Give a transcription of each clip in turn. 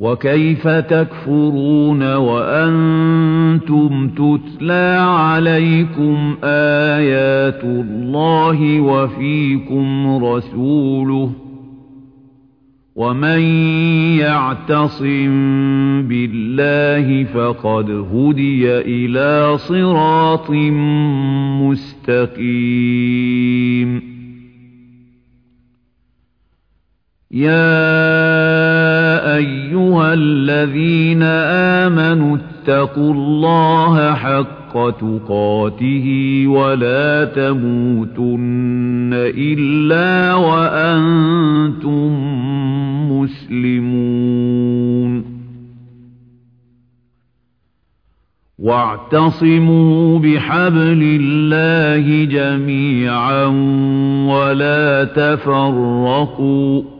وكيف تكفرون وأنتم تتلى عليكم آيات الله وفيكم رسوله ومن يعتصم بالله فقد هدي إلى صراط مستقيم. يا الذين آمنوا اتقوا الله حق تقاته ولا تموتن إلا وأنتم مسلمون. واعتصموا بحبل الله جميعا ولا تفرقوا.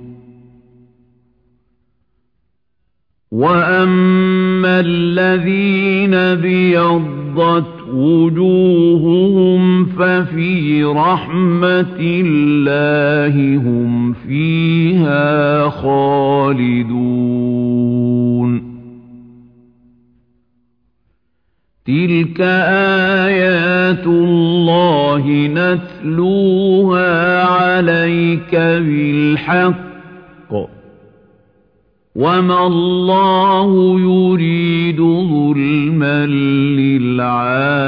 وَأَمَّا الَّذِينَ ابْيَضَّتْ وُجُوهُهُمْ فَفِي رَحْمَةِ اللَّهِ هُمْ فِيهَا خَالِدُونَ تِلْكَ آيَاتُ اللَّهِ نَتْلُوهَا عَلَيْكَ بِالْحَقِّ وَمَا اللَّهُ يُرِيدُ ظُلْمًا لِّلْعَالَمِينَ